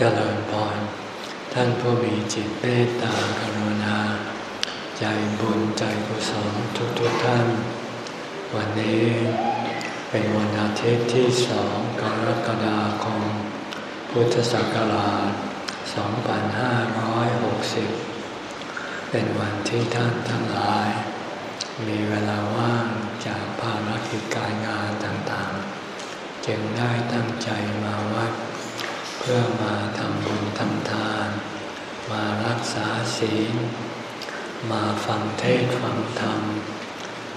เจริญพร ท่านผู้มีจิตเมตตากรุณา ใจบุญใจกุศลทุกทุกท่าน วันนี้เป็นวันอาทิตย์ที่สองกรกฎาคม พุทธศักราช 2560 เป็นวันที่ท่านทั้งหลาย มีเวลาว่างจากภารกิจการงานต่างๆ จึงได้ตั้งใจมาวัด พื่อมาทำบุญทำทาน มารักษาศีล มาฟังเทศฟังธรรม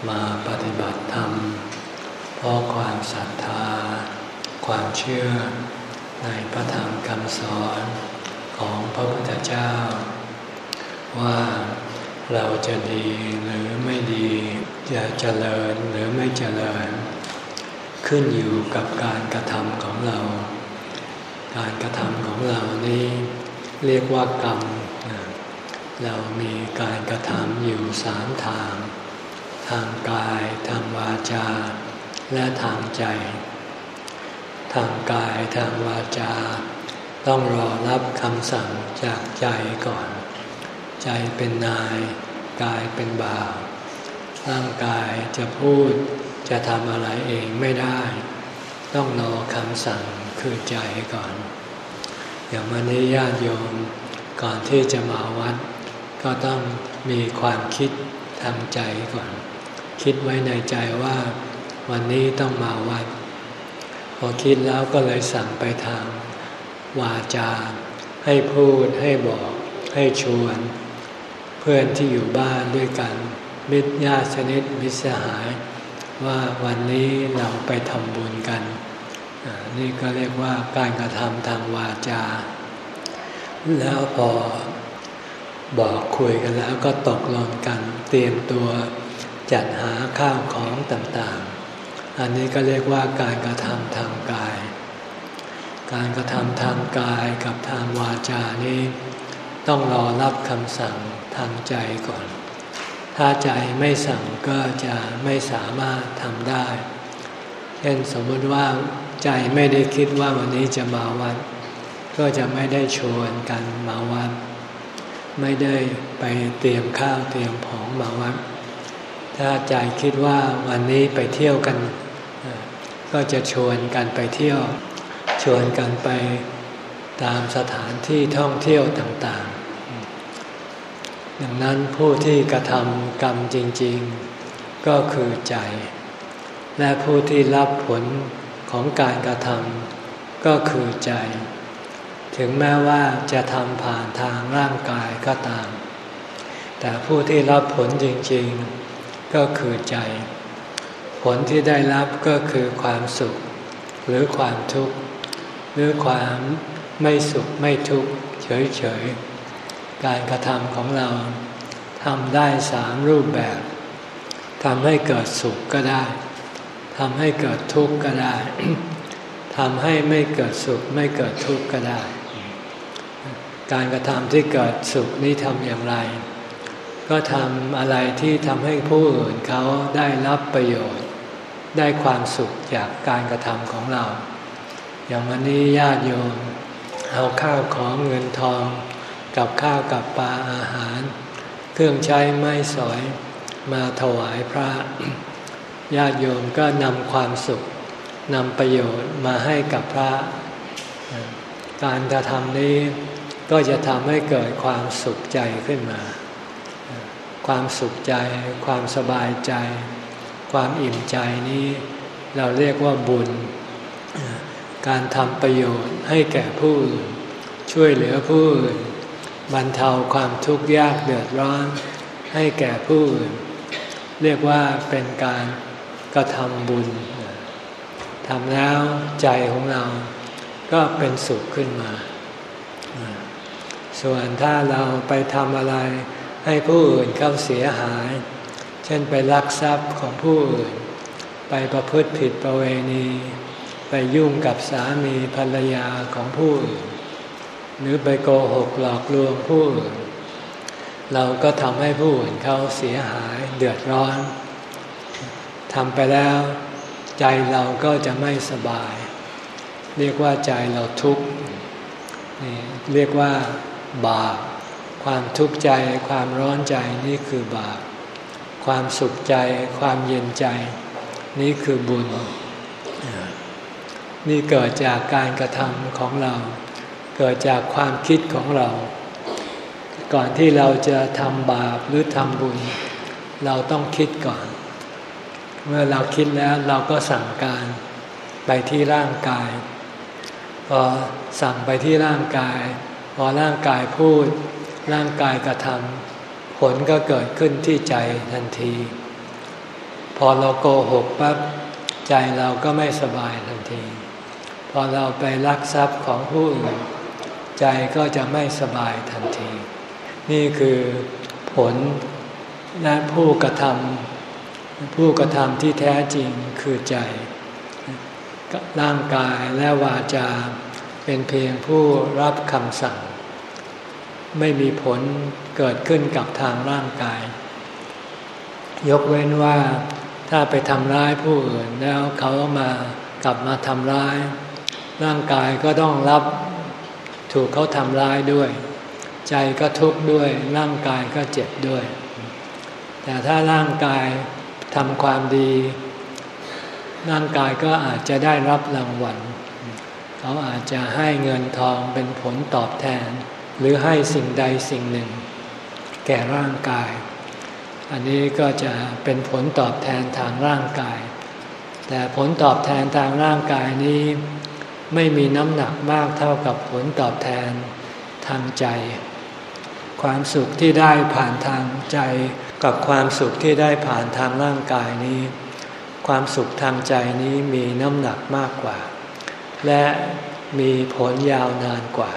มาปฏิบัติธรรม เพราะความศรัทธา ความเชื่อในพระธรรมคำสอนของพระพุทธเจ้า ว่าเราจะดีหรือไม่ดีจะเจริญหรือไม่เจริญ ขึ้นอยู่กับการกระทำของเรา การกระทำของเรานี้เรียกว่ากรรม เรามีการกระทำอยู่สามทาง ทางกาย ทางวาจา และทางใจ ทางกายทางวาจา ต้องรอรับคำสั่งจากใจก่อน ใจเป็นนาย กายเป็นบ่าว ร่างกายจะพูดจะทำอะไรเองไม่ได้ ต้องรอคำสั่ง คือใจก่อน อย่างวันนี้ญาติโยมก่อนที่จะมาวัด ก็ต้องมีความคิดทางใจก่อน คิดไว้ในใจว่าวันนี้ต้องมาวัด พอคิดแล้วก็เลยสั่งไปทางวาจา ให้พูดให้บอกให้ชวน เพื่อนที่อยู่บ้านด้วยกัน มิตรญาติชนิดมิตรสหาย ว่าวันนี้เราไปทำบุญกัน นี่ก็เรียกว่าการกระทำทางวาจา แล้วพอบอกคุยกันแล้วก็ตกลงกันเตรียมตัวจัดหาข้าวของต่างๆ อันนี้ก็เรียกว่าการกระทำทางกาย การกระทำทางกายกับทางวาจานี้ต้องรอรับคำสั่งทางใจก่อน ถ้าใจไม่สั่งก็จะไม่สามารถทำได้ เช่นสมมติว่า ใจไม่ได้คิดว่าวันนี้จะมาวัด ก็จะไม่ได้ชวนกันมาวัด ไม่ได้ไปเตรียมข้าวเตรียมของมาวัด ถ้าใจคิดว่าวันนี้ไปเที่ยวกัน ก็จะชวนกันไปเที่ยว ชวนกันไปตามสถานที่ท่องเที่ยวต่างๆ ดังนั้นผู้ที่กระทำกรรมจริง ๆ ก็คือใจ และผู้ที่รับผล ของการกระทำก็คือใจ ถึงแม้ว่าจะทำผ่านทางร่างกายก็ตาม แต่ผู้ที่รับผลจริงๆก็คือใจ ผลที่ได้รับก็คือความสุข หรือความทุกข์ หรือความไม่สุขไม่ทุกข์เฉยๆ การกระทำของเราทำได้สามรูปแบบทำให้เกิดสุขก็ได้ ทำให้เกิดทุกข์ก็ได้ทำให้ไม่เกิดสุขไม่เกิดทุกข์ก็ได้ การกระทำที่เกิดสุขนี้ทำอย่างไร ก็ทำอะไรที่ทำให้ผู้อื่นเขาได้รับประโยชน์ ได้ความสุขจากการกระทำของเรา อย่างวันนี้ญาติโยมเอาข้าวของเงินทอง กับข้าวกับปลาอาหาร เครื่องใช้ไม้สอยมาถวายพระ ญาติโยมก็นำความสุขนำประโยชน์มาให้กับพระ การกระทำนี้ก็จะทำให้เกิดความสุขใจขึ้นมา ความสุขใจ ความสบายใจ ความอิ่มใจนี้ เราเรียกว่าบุญ การทำประโยชน์ให้แก่ผู้อื่นช่วยเหลือผู้อื่นบรรเทาความทุกข์ยากเดือดร้อนให้แก่ผู้อื่น เรียกว่าเป็นการ ก็ทำบุญทำแล้วใจของเราก็เป็นสุขขึ้นมา ส่วนถ้าเราไปทำอะไรให้ผู้อื่นเขาเสียหาย เช่นไปลักทรัพย์ของผู้อื่น ไปประพฤติผิดประเวณี ไปยุ่งกับสามีภรรยาของผู้อื่น หรือไปโกหกหลอกลวงผู้อื่น เราก็ทำให้ผู้อื่นเขาเสียหายเดือดร้อน ทำไปแล้ว ใจเราก็จะไม่สบาย เรียกว่าใจเราทุกข์เพนี่เรียกว่า บาปความทุกข์ใจความร้อนใจนี่คือบาปความสุขใจ ความเย็นใจ นี่คือบุญ นี่เกิดจากการกระทำของเรา เกิดจากความคิดของเรา ก่อนที่เราจะทำบาปหรือทำบุญ เราต้องคิดก่อน เมื่อเราคิดแล้วเราก็สั่งการไปที่ร่างกาย พอสั่งไปที่ร่างกาย พอร่างกายพูด ร่างกายกระทำผลก็เกิดขึ้นที่ใจทันที พอเราโกหกปั๊บใจเราก็ไม่สบายทันที พอเราไปลักทรัพย์ของผู้อื่นใจก็จะไม่สบายทันที นี่คือผลและผู้กระทำ ผู้กระทำที่แท้จริงคือใจ ร่างกายและวาจา เป็นเพียงผู้รับคำสั่ง ไม่มีผลเกิดขึ้นกับทางร่างกาย ยกเว้นว่าถ้าไปทำร้ายผู้อื่นแล้วเขามากลับมาทำร้าย ร่างกายก็ต้องรับถูกเขาทำร้ายด้วย ใจก็ทุกข์ด้วยร่างกายก็เจ็บด้วย แต่ถ้าร่างกาย ทำความดีร่างกายก็อาจจะได้รับรางวัล เขาอาจจะให้เงินทองเป็นผลตอบแทน หรือให้สิ่งใดสิ่งหนึ่ง แก่ร่างกาย อันนี้ก็จะเป็นผลตอบแทนทางร่างกาย แต่ผลตอบแทนทางร่างกายนี้ ไม่มีน้ำหนักมากเท่ากับผลตอบแทนทางใจ ความสุขที่ได้ผ่านทางใจ กับความสุขที่ได้ผ่านทางร่างกายนี้ ความสุขทางใจนี้มีน้ำหนักมากกว่า และมีผลยาวนานกว่า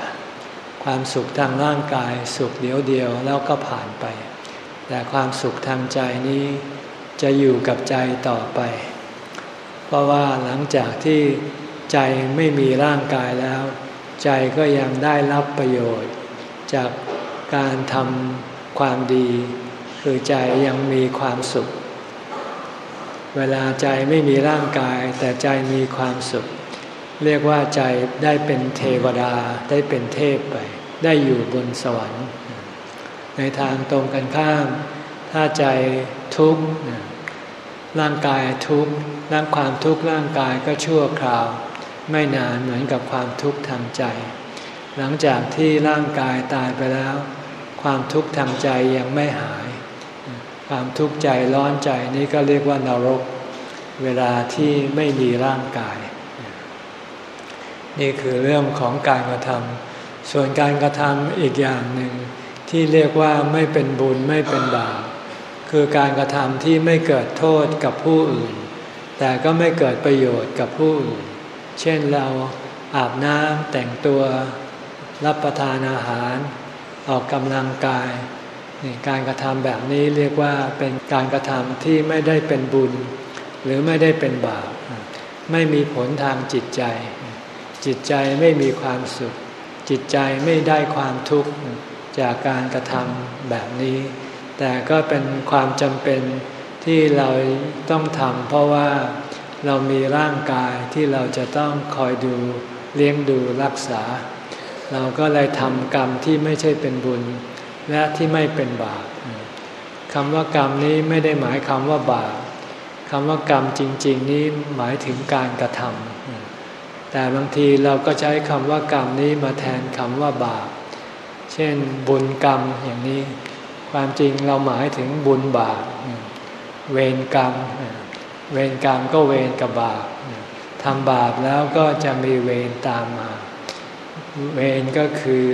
ความสุขทางร่างกายสุขเดียวเดียวแล้วก็ผ่านไป แต่ความสุขทางใจนี้จะอยู่กับใจต่อไป เพราะว่าหลังจากที่ใจไม่มีร่างกายแล้ว ใจก็ยังได้รับประโยชน์ จากการทำความดี คือใจยังมีความสุข เวลาใจไม่มีร่างกาย แต่ใจมีความสุข เรียกว่าใจได้เป็นเทวดาได้เป็นเทพไป ได้อยู่บนสวรรค์ ในทางตรงกันข้าม ถ้าใจทุกข์ร่างกายทุกข์ร่างความทุกข์ร่างกายก็ชั่วคราว ไม่นานเหมือนกับความทุกข์ทางใจ หลังจากที่ร่างกายตายไปแล้ว ความทุกข์ทางใจยังไม่หาย ความทุกข์ใจร้อนใจนี้ก็เรียกว่านรก เวลาที่ไม่มีร่างกาย นี่คือเรื่องของการกระทำส่วนการกระทำอีกอย่างหนึ่ง ที่เรียกว่าไม่เป็นบุญไม่เป็นบาปคือการกระทำที่ไม่เกิดโทษกับผู้อื่น แต่ก็ไม่เกิดประโยชน์กับผู้อื่น เช่นเราอาบน้ำแต่งตัวรับประทานอาหาร ออกกำลังกาย การกระทำแบบนี้เรียกว่าเป็นการกระทำที่ไม่ได้เป็นบุญ หรือไม่ได้เป็นบาปไม่มีผลทางจิตใจ จิตใจไม่มีความสุข จิตใจไม่ได้ความทุกข์จากการกระทำแบบนี้ แต่ก็เป็นความจำเป็นที่เราต้องทำเพราะว่าเรามีร่างกายที่เราจะต้องคอยดูเลี้ยงดูรักษา เราก็เลยทำกรรมที่ไม่ใช่เป็นบุญ และที่ไม่เป็นบาปคำว่ากรรมนี้ไม่ได้หมายคำว่าบาปคำว่ากรรมจริง ๆ นี้หมายถึงการกระทำแต่บางทีเราก็ใช้คำว่ากรรมนี้มาแทนคำว่าบาป เช่นบุญกรรมอย่างนี้ ความจริงเราหมายถึงบุญบาป เวรกรรม เวรกรรมก็เวรกับบาปทำบาปแล้วก็จะมีเวรตามมา เวรก็คือ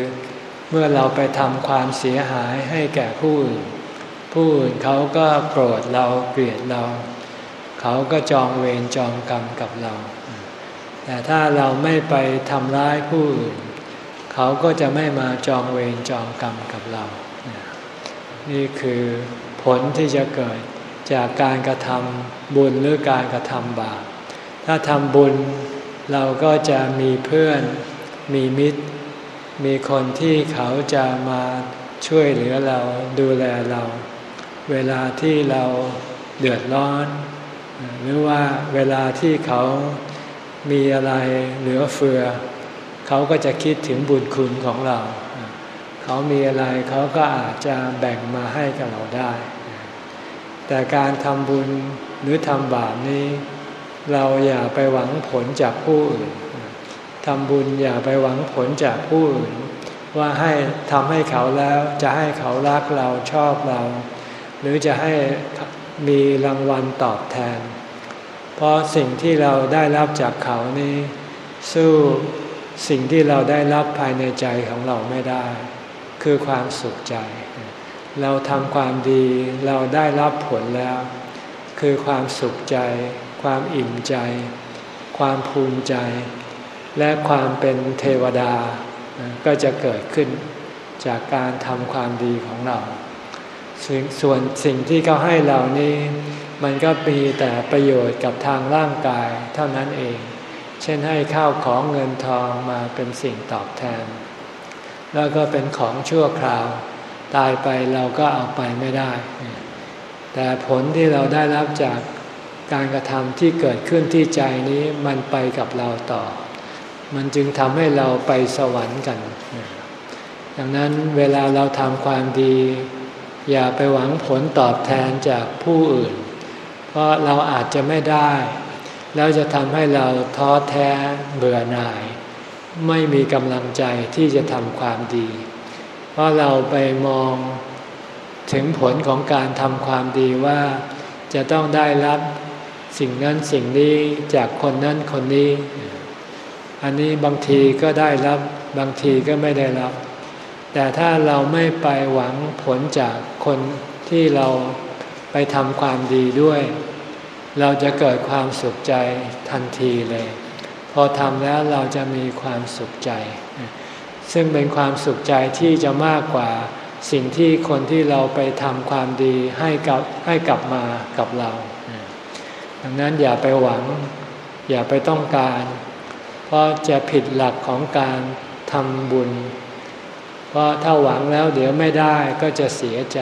เมื่อเราไปทำความเสียหายให้แก่ผู้อื่นผู้อื่นเขาก็โกรธเราเกลียดเรา เขาก็จองเวรจองกรรมกับเรา แต่ถ้าเราไม่ไปทำร้ายผู้อื่น เขาก็จะไม่มาจองเวรจองกรรมกับเรา นี่คือผลที่จะเกิดจากการกระทำบุญหรือการกระทำบาปถ้าทำบุญเราก็จะมีเพื่อนมีมิตร มีคนที่เขาจะมาช่วยเหลือเราดูแลเรา เวลาที่เราเดือดร้อน หรือว่าเวลาที่เขามีอะไรเหลือเฟือ เขาก็จะคิดถึงบุญคุณของเรา เขามีอะไรเขาก็อาจจะแบ่งมาให้กับเราได้ แต่การทำบุญหรือทำบาปนี้ เราอย่าไปหวังผลจากผู้อื่น ทำบุญอย่าไปหวังผลจากผู้อื่นว่าให้ทำให้เขาแล้วจะให้เขารักเราชอบเรา หรือจะให้มีรางวัลตอบแทน เพราะสิ่งที่เราได้รับจากเขานี้ สู้สิ่งที่เราได้รับภายในใจของเราไม่ได้ คือความสุขใจ เราทำความดีเราได้รับผลแล้ว คือความสุขใจ ความอิ่มใจ ความภูมิใจ และความเป็นเทวดาก็จะเกิดขึ้นจากการทำความดีของเรา ส่วนสิ่งที่เขาให้เรานี้ มันก็มีแต่ประโยชน์กับทางร่างกายเท่านั้นเอง เช่นให้ข้าวของเงินทองมาเป็นสิ่งตอบแทน แล้วก็เป็นของชั่วคราว ตายไปเราก็เอาไปไม่ได้ แต่ผลที่เราได้รับจากการกระทำที่เกิดขึ้นที่ใจนี้มันไปกับเราต่อ มันจึงทำให้เราไปสวรรค์กัน ดังนั้นเวลาเราทำความดี อย่าไปหวังผลตอบแทนจากผู้อื่น เพราะเราอาจจะไม่ได้ แล้วจะทำให้เราท้อแท้เบื่อหน่าย ไม่มีกำลังใจที่จะทำความดี เพราะเราไปมองถึงผลของการทำความดีว่าจะต้องได้รับสิ่งนั้นสิ่งนี้จากคนนั้นคนนี้ อันนี้บางทีก็ได้รับบางทีก็ไม่ได้รับ แต่ถ้าเราไม่ไปหวังผลจากคนที่เราไปทำความดีด้วย เราจะเกิดความสุขใจทันทีเลย พอทำแล้วเราจะมีความสุขใจ ซึ่งเป็นความสุขใจที่จะมากกว่าสิ่งที่คนที่เราไปทำความดีให้กับให้กลับมากับเรา ดังนั้นอย่าไปหวัง อย่าไปต้องการ เพราะจะผิดหลักของการทำบุญ เพราะถ้าหวังแล้วเดี๋ยวไม่ได้ก็จะเสียใจ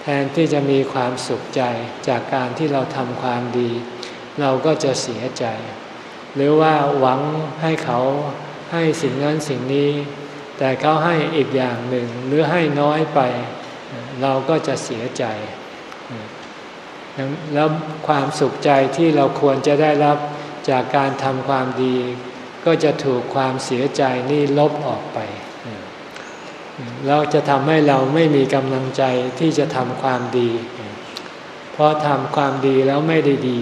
แทนที่จะมีความสุขใจจากการที่เราทำความดี เราก็จะเสียใจ หรือว่าหวังให้เขาให้สิ่งนั้นสิ่งนี้ แต่เขาให้อีกอย่างหนึ่งหรือให้น้อยไป เราก็จะเสียใจแล้วความสุขใจที่เราควรจะได้รับ จากการทำความดี ก็จะถูกความเสียใจนี่ลบออกไปเราจะทำให้เราไม่มีกำลังใจที่จะทำความดี เพราะทำความดีแล้วไม่ได้ดี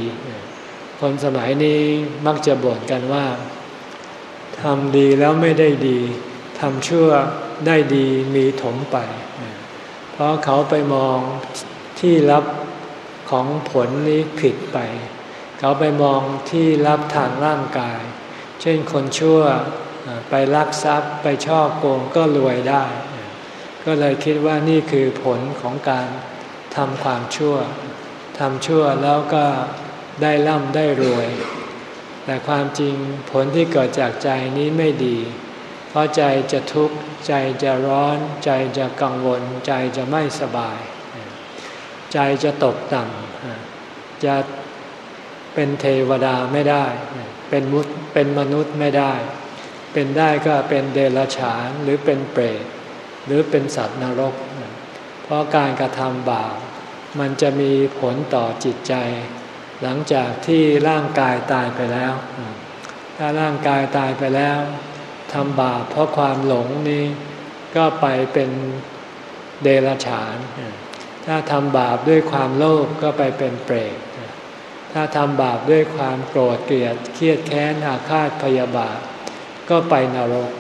คนสมัยนี้มักจะบ่นกันว่าทำดีแล้วไม่ได้ดีทำชั่วได้ดีมีถมไป เพราะเขาไปมองที่รับของผลนี้ผิดไป เขาไปมองที่รับทางร่างกาย เช่นคนชั่วไปลักทรัพย์ไปช่อโกงก็รวยได้ ก็เลยคิดว่านี่คือผลของการทำความชั่วทำชั่วแล้วก็ได้ร่ำได้รวย แต่ความจริงผลที่เกิดจากใจนี้ไม่ดี เพราะใจจะทุกข์ใจจะร้อน ใจจะกังวล ใจจะไม่สบาย ใจจะตกต่ำจะ เป็นเทวดาไม่ได้ เป็นมุเป็นมนุษย์ไม่ได้ เป็นได้ก็เป็นเดรัจฉานหรือเป็นเปรตหรือเป็นสัตว์นรก เพราะการกระทำบาปมันจะมีผลต่อจิตใจ หลังจากที่ร่างกายตายไปแล้ว ถ้าร่างกายตายไปแล้วทำบาปเพราะความหลงนี้ก็ไปเป็นเดรัจฉาน ถ้าทำบาปด้วยความโลภก็ไปเป็นเปรต ถ้าทำบาปด้วยความโกรธเกลียดเครียดแค้นอาฆาตพยาบาท ก็ไปนรก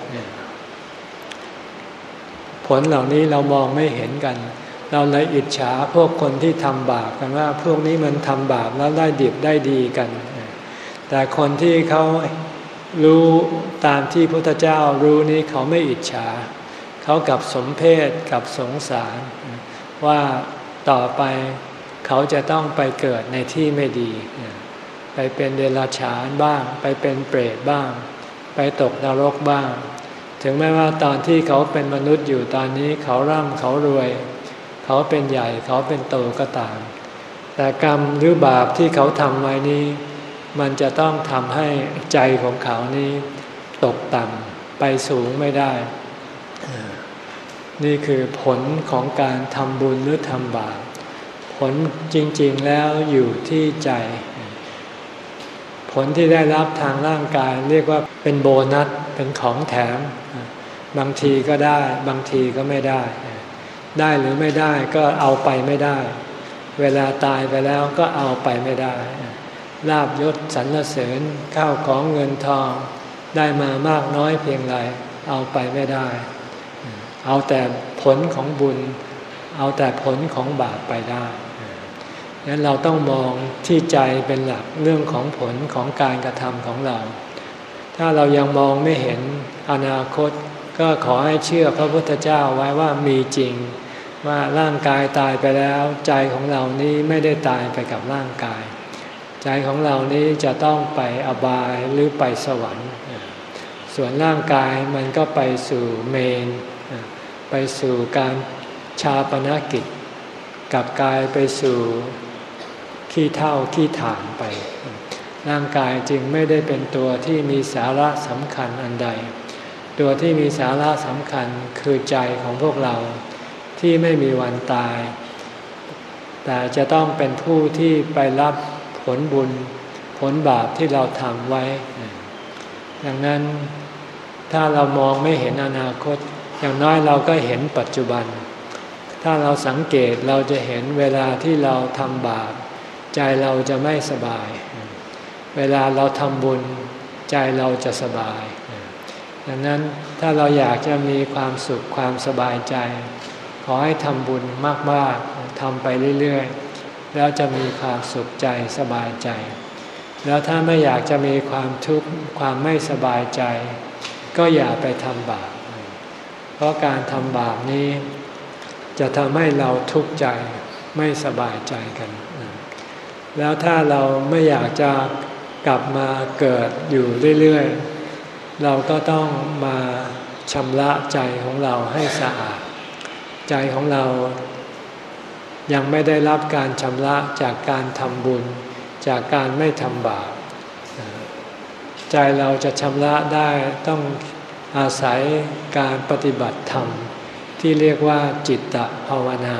ผลเหล่านี้เรามองไม่เห็นกัน เราเลยอิจฉาพวกคนที่ทำบาปกันว่า พวกนี้มันทำบาปแล้วได้ดีได้ดีกัน แต่คนที่เขารู้ตามที่พุทธเจ้ารู้นี้เขาไม่อิจฉา เขากับสมเพศกับสงสาร ว่าต่อไป เขาจะต้องไปเกิดในที่ไม่ดี ไปเป็นเดรัจฉานบ้าง ไปเป็นเปรตบ้าง ไปตกนรกบ้าง ถึงแม้ว่าตอนที่เขาเป็นมนุษย์อยู่ตอนนี้เขาร่ำเขารวย เขาเป็นใหญ่เขาเป็นโตก็ตาม แต่กรรมหรือบาปที่เขาทำไว้นี้ มันจะต้องทำให้ใจของเขานี้ตกต่ำไปสูงไม่ได้ นี่คือผลของการทำบุญหรือทำบาป ผลจริง ๆแล้วอยู่ที่ใจ ผลที่ได้รับทางร่างกายเรียกว่าเป็นโบนัสเป็นของแถม บางทีก็ได้ บางทีก็ไม่ได้ ได้หรือไม่ได้ก็เอาไปไม่ได้ เวลาตายไปแล้วก็เอาไปไม่ได้ลาบยศสรรเสริญข้าวของเงินทอง ได้มามากน้อยเพียงไรเอาไปไม่ได้ เอาแต่ผลของบุญ เอาแต่ผลของบาปไปได้ นั้นเราต้องมองที่ใจเป็นหลักเรื่องของผลของการกระทำของเรา ถ้าเรายังมองไม่เห็นอนาคต ก็ขอให้เชื่อพระพุทธเจ้าไว้ว่ามีจริง ว่าร่างกายตายไปแล้วใจของเรานี้ไม่ได้ตายไปกับร่างกาย ใจของเรานี้จะต้องไปอบายหรือไปสวรรค์ ส่วนร่างกายมันก็ไปสู่เมน ไปสู่การชาปนกิจกับกายไปสู่ ขี้เท่าขี้ฐานไป ร่างกายจึงไม่ได้เป็นตัวที่มีสาระสำคัญอันใด ตัวที่มีสาระสำคัญคือใจของพวกเราที่ไม่มีวันตาย แต่จะต้องเป็นผู้ที่ไปรับผลบุญผลบาปที่เราทำไว้ ดังนั้นถ้าเรามองไม่เห็นอนาคต อย่างน้อยเราก็เห็นปัจจุบัน ถ้าเราสังเกตเราจะเห็นเวลาที่เราทำบาป ใจเราจะไม่สบาย เวลาเราทำบุญ ใจเราจะสบาย ดังนั้นถ้าเราอยากจะมีความสุขความสบายใจ ขอให้ทำบุญมากๆทำไปเรื่อยๆ แล้วจะมีความสุขใจสบายใจ แล้วถ้าไม่อยากจะมีความทุกข์ความไม่สบายใจ ก็อย่าไปทำบาปเพราะการทำบาปนี้ จะทำให้เราทุกข์ใจไม่สบายใจกัน แล้วถ้าเราไม่อยากจะกลับมาเกิดอยู่เรื่อยๆ เราก็ต้องมาชำระใจของเราให้สะอาด ใจของเรายังไม่ได้รับการชำระจากการทำบุญ จากการไม่ทำบาปใจเราจะชำระได้ต้องอาศัยการปฏิบัติธรรม ที่เรียกว่าจิตตภาวนา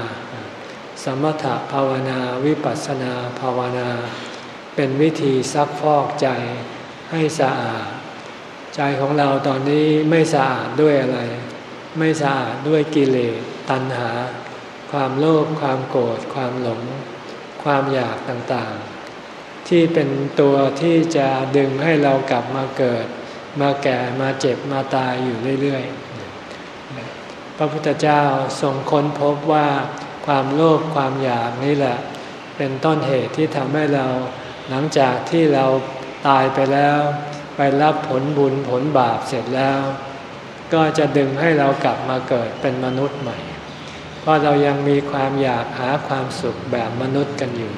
สมถภาวนาวิปัสสนาภาวนา เป็นวิธีซักฟอกใจให้สะอาด ใจของเราตอนนี้ไม่สะอาดด้วยอะไร ไม่สะอาดด้วยกิเลสตัณหา ความโลภความโกรธความหลง ความอยากต่างๆ ที่เป็นตัวที่จะดึงให้เรากลับมาเกิด มาแก่มาเจ็บมาตายอยู่เรื่อยๆ พระพุทธเจ้าทรงค้นพบว่า ความโลภความอยากนี่แหละ เป็นต้นเหตุที่ทำให้เรา หลังจากที่เราตายไปแล้ว ไปรับผลบุญผลบาปเสร็จแล้ว ก็จะดึงให้เรากลับมาเกิดเป็นมนุษย์ใหม่ เพราะเรายังมีความอยากหาความสุขแบบมนุษย์กันอยู่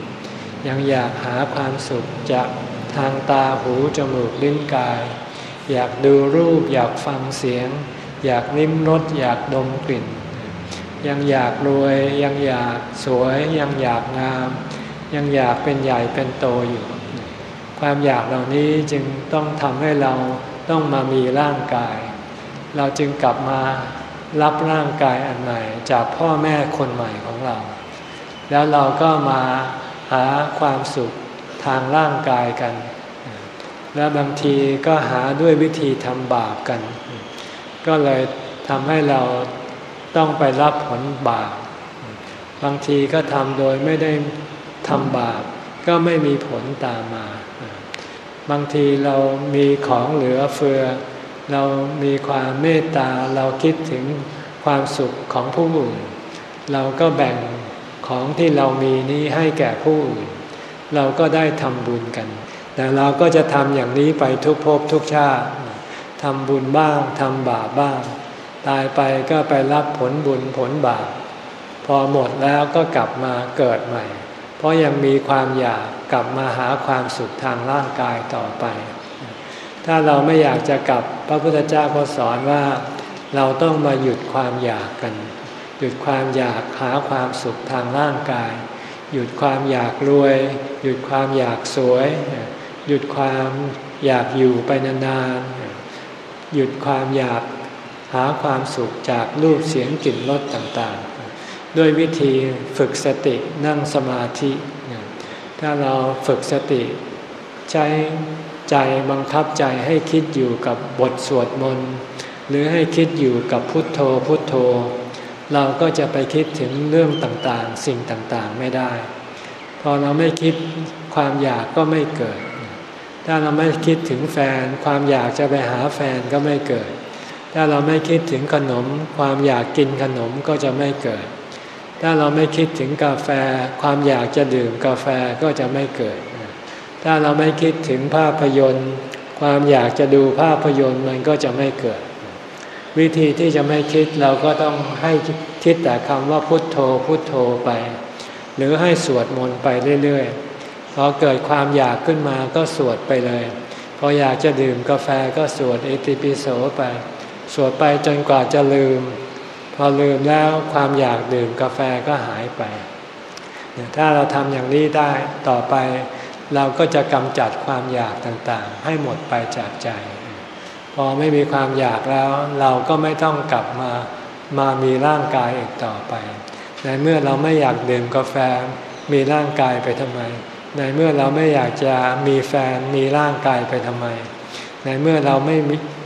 ยังอยากหาความสุขจากทางตาหูจมูกลิ้นกาย อยากดูรูปอยากฟังเสียง อยากลิ้มรสอยากดมกลิ่น ยังอยากรวย ยังอยากสวย ยังอยากงาม ยังอยากเป็นใหญ่เป็นโตอยู่ ความอยากเหล่านี้จึงต้องทำให้เราต้องมามีร่างกาย เราจึงกลับมารับร่างกายอันใหม่จากพ่อแม่คนใหม่ของเรา แล้วเราก็มาหาความสุขทางร่างกายกัน และบางทีก็หาด้วยวิธีทำบาปกัน ก็เลยทำให้เรา ต้องไปรับผลบาป บางทีก็ทำโดยไม่ได้ทำบาป ก็ไม่มีผลตามมา บางทีเรามีของเหลือเฟือ เรามีความเมตตา เราคิดถึงความสุขของผู้อื่น เราก็แบ่งของที่เรามีนี้ให้แก่ผู้อื่น เราก็ได้ทำบุญกัน แต่เราก็จะทำอย่างนี้ไปทุกภพทุกชาติทำบุญบ้างทำบาปบ้าง ตายไปก็ไปรับผลบุญผลบาปพอหมดแล้วก็กลับมาเกิดใหม่ เพราะยังมีความอยากกลับมาหาความสุขทางร่างกายต่อไป ถ้าเราไม่อยากจะกลับพระพุทธเจ้าก็สอนว่า เราต้องมาหยุดความอยากกัน หยุดความอยากหาความสุขทางร่างกาย หยุดความอยากรวย หยุดความอยากสวย หยุดความอยากอยู่ไปนานๆหยุดความอยาก หาความสุขจากรูปเสียงกลิ่นรสต่างๆ ด้วยวิธีฝึกสตินั่งสมาธิ ถ้าเราฝึกสติใช้ใจบังคับใจให้คิดอยู่กับบทสวดมนต์หรือให้คิดอยู่กับพุทโธพุทโธ เราก็จะไปคิดถึงเรื่องต่างๆ สิ่งต่างๆไม่ได้ พอเราไม่คิดความอยากก็ไม่เกิด ถ้าเราไม่คิดถึงแฟน ความอยากจะไปหาแฟนก็ไม่เกิด ถ้าเราไม่คิดถึงขนม ความอยากกินขนมก็จะไม่เกิด ถ้าเราไม่คิดถึงกาแฟ ความอยากจะดื่มกาแฟก็จะไม่เกิด ถ้าเราไม่คิดถึงภาพยนตร์ ความอยากจะดูภาพยนตร์มันก็จะไม่เกิด วิธีที่จะไม่คิดเราก็ต้องให้คิดแต่คำว่าพุทโธพุทโธไป หรือให้สวดมนต์ไปเรื่อยๆพอเกิดความอยากขึ้นมาก็สวดไปเลย พออยากจะดื่มกาแฟก็สวดเอติปิโสไป สวดไปจนกว่าจะลืม พอลืมแล้วความอยากดื่มกาแฟก็หายไปถ้าเราทำอย่างนี้ได้ต่อไป เราก็จะกำจัดความอยากต่างๆ ให้หมดไปจากใจ พอไม่มีความอยากแล้ว เราก็ไม่ต้องกลับมามามีร่างกายอีกต่อไป ในเมื่อเราไม่อยากดื่มกาแฟมีร่างกายไปทำไม ในเมื่อเราไม่อยากจะมีแฟนมีร่างกายไปทำไม ในเมื่อเราไม่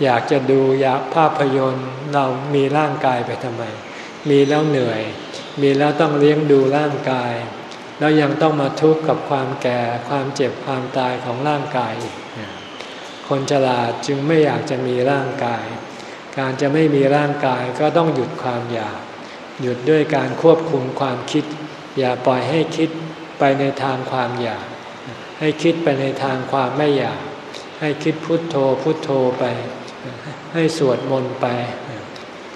อยากจะดูอยากภาพยนตร์เรามีร่างกายไปทำไม มีแล้วเหนื่อย มีแล้วต้องเลี้ยงดูร่างกาย แล้วยังต้องมาทุกข์กับความแก่ความเจ็บความตายของร่างกาย คนฉลาดจึงไม่อยากจะมีร่างกาย การจะไม่มีร่างกายก็ต้องหยุดความอยาก หยุดด้วยการควบคุมความคิด อย่าปล่อยให้คิดไปในทางความอยาก ให้คิดไปในทางความไม่อยาก ให้คิดพุทโธพุทโธไป ให้สวดมนต์ไป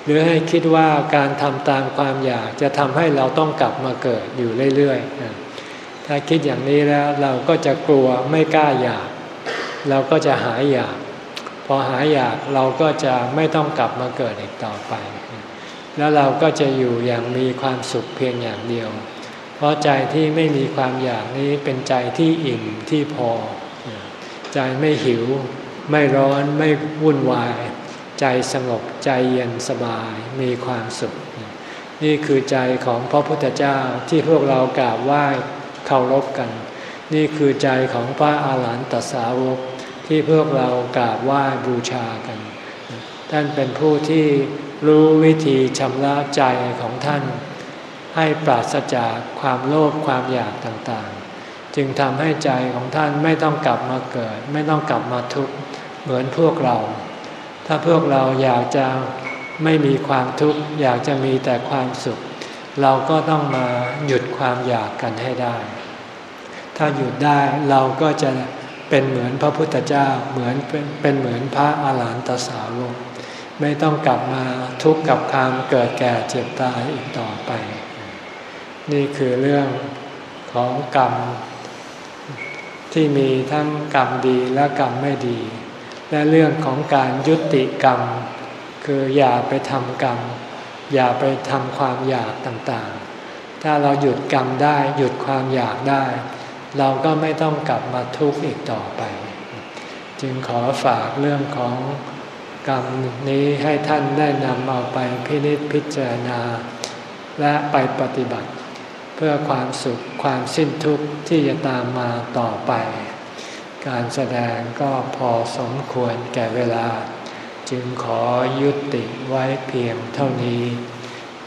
หรือให้คิดว่าการทำตามความอยากจะทำให้เราต้องกลับมาเกิดอยู่เรื่อยๆ ถ้าคิดอย่างนี้แล้วเราก็จะกลัวไม่กล้าอยาก เราก็จะหายอยาก พอหายอยากเราก็จะไม่ต้องกลับมาเกิดอีกต่อไป แล้วเราก็จะอยู่อย่างมีความสุขเพียงอย่างเดียว เพราะใจที่ไม่มีความอยากนี้เป็นใจที่อิ่มที่พอ ใจไม่หิว ไม่ร้อนไม่วุ่นวาย ใจสงบใจเย็นสบายมีความสุข นี่คือใจของพระพุทธเจ้าที่พวกเรากราบไหว้เคารพกัน นี่คือใจของพระอาหารหันตสาวกที่พวกเรากราบไหว้บูชากัน ท่านเป็นผู้ที่รู้วิธีชำระใจของท่าน ให้ปราศจากความโลภความอยากต่าง จึงทำให้ใจของท่านไม่ต้องกลับมาเกิด ไม่ต้องกลับมาทุกข์เหมือนพวกเรา ถ้าพวกเราอยากจะไม่มีความทุกข์อยากจะมีแต่ความสุข เราก็ต้องมาหยุดความอยากกันให้ได้ ถ้าหยุดได้เราก็จะเป็นเหมือนพระพุทธเจ้าเหมือนเป็นเป็นเหมือนพระอาหารหันตสาวกไม่ต้องกลับมาทุกข์กับความเกิดแก่เจ็บตายอีกต่อไป นี่คือเรื่องของกรรม ที่มีทั้งกรรมดีและกรรมไม่ดี และเรื่องของการยุติกรรม คืออย่าไปทำกรรม อย่าไปทำความอยากต่างๆ ถ้าเราหยุดกรรมได้หยุดความอยากได้ เราก็ไม่ต้องกลับมาทุกข์อีกต่อไป จึงขอฝากเรื่องของกรรมนี้ให้ท่านได้นำเอาไปพินิจพิจารณา และไปปฏิบัติ พื่อความสุขความสิ้นทุกข์ที่จะตามมาต่อไป การแสดงก็พอสมควรแก่เวลา จึงขอยุติไว้เพียงเท่านี้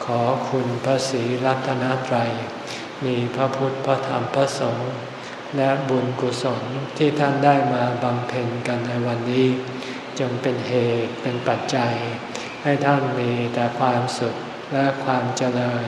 ขอคุณพระศรีรัตนตรัย มีพระพุทธพระธรรมพระสงฆ์และบุญกุศลที่ท่านได้มาบำเพ็ญกันในวันนี้ จงเป็นเหตุเป็นปัจจัย ให้ท่านมีแต่ความสุขและความเจริญ